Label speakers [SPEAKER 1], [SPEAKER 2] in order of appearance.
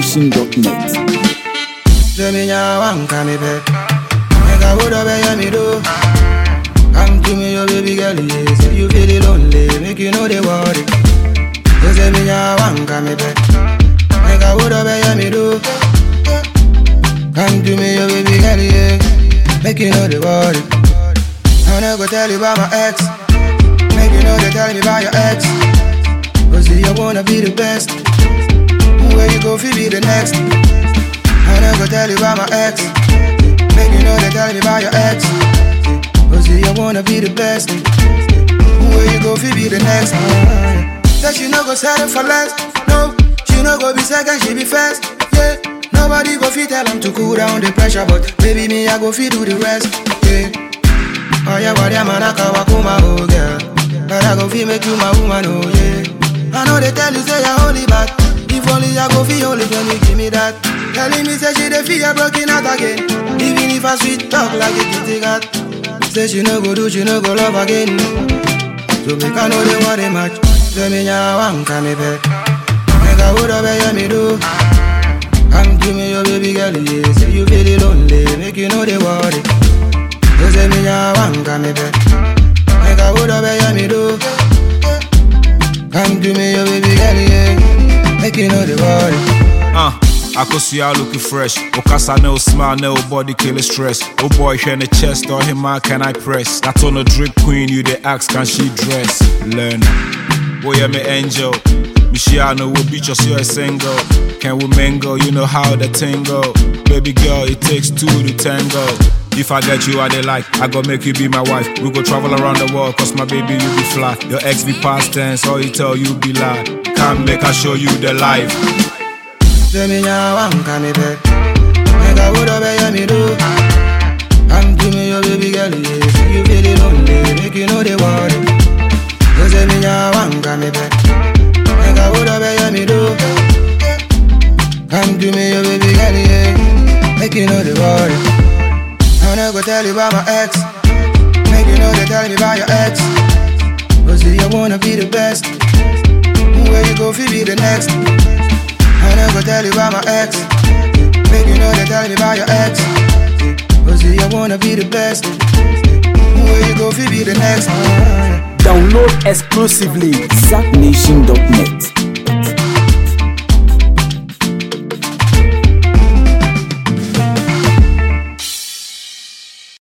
[SPEAKER 1] ZackNation.net.
[SPEAKER 2] Say me nya wan come back. Make a would obey me do. Come to me, your baby girl, yeah. Say you feel lonely, make you know the worry. You say me nya wan come back. Make a would obey me do. Come to me, your baby girl, yeah. Make you know the worry. I wanna tell you about my ex. Make you know they tell me about your ex. Cause see, I wanna be the best. Go, fi be the next. I wanna go tell you about my ex. Make you know they tell me about your ex. Cause see, I wanna be the best. Where you go, fi be the next. That she no go settle for less. No, she no go be second, she be first. Yeah, nobody go fi tell them to cool down the pressure, but baby me I go fi do the rest. Yeah. Oh yeah, what yeah, man, I can walk my oh girl. But I go fi make you my woman, oh yeah. I know they tell you say you're holy, but I go feel holy, can you give me that? Telling me say she dey feel broken out again. Even if I sweet talk like a kitty cat. Say she no go do, she no go love again. So make I know they want a match. Say me nya wan come back. Make I would obey me do. Come to me, your baby girl, yeah. Say you feel lonely, make you know they worry. You say me nya wan come back. Make I would obey me do. Come to me, your baby girl, yeah. Make you know the.
[SPEAKER 3] Uh, akosua looking fresh. Okasa no smile, no body killing stress. Oh boy, here in the chest, or him man can I press? That on a drip queen, you the ask, can she dress? Learn. Boy, I'm an angel. Michiano will beat us, you're a single. Can we mingle? You know how the tingle. Baby girl, it takes two to tango. If I get you, I they like. I go make you be my wife. We go travel around the world, cause my baby, you be fly. Your ex be past tense, all you tell you be lie. Come make I show you the life.
[SPEAKER 2] Say me nya wan come back. Make I would obey me do. Come to me, your baby girl, yeah. You lonely, make you know the worry. You oh, say me nya wan come back. Make I obey me do. Come to me, your baby girl, yeah. Make you know the worry. I wanna go tell you about my ex. Tell me about your ex. Cause I wanna be the best. Where you go, be the next. I wanna go tell you about my ex. Tell me about your ex. Cause wanna be the best. Where you go, be the next.
[SPEAKER 1] Download exclusively ZackNation.net.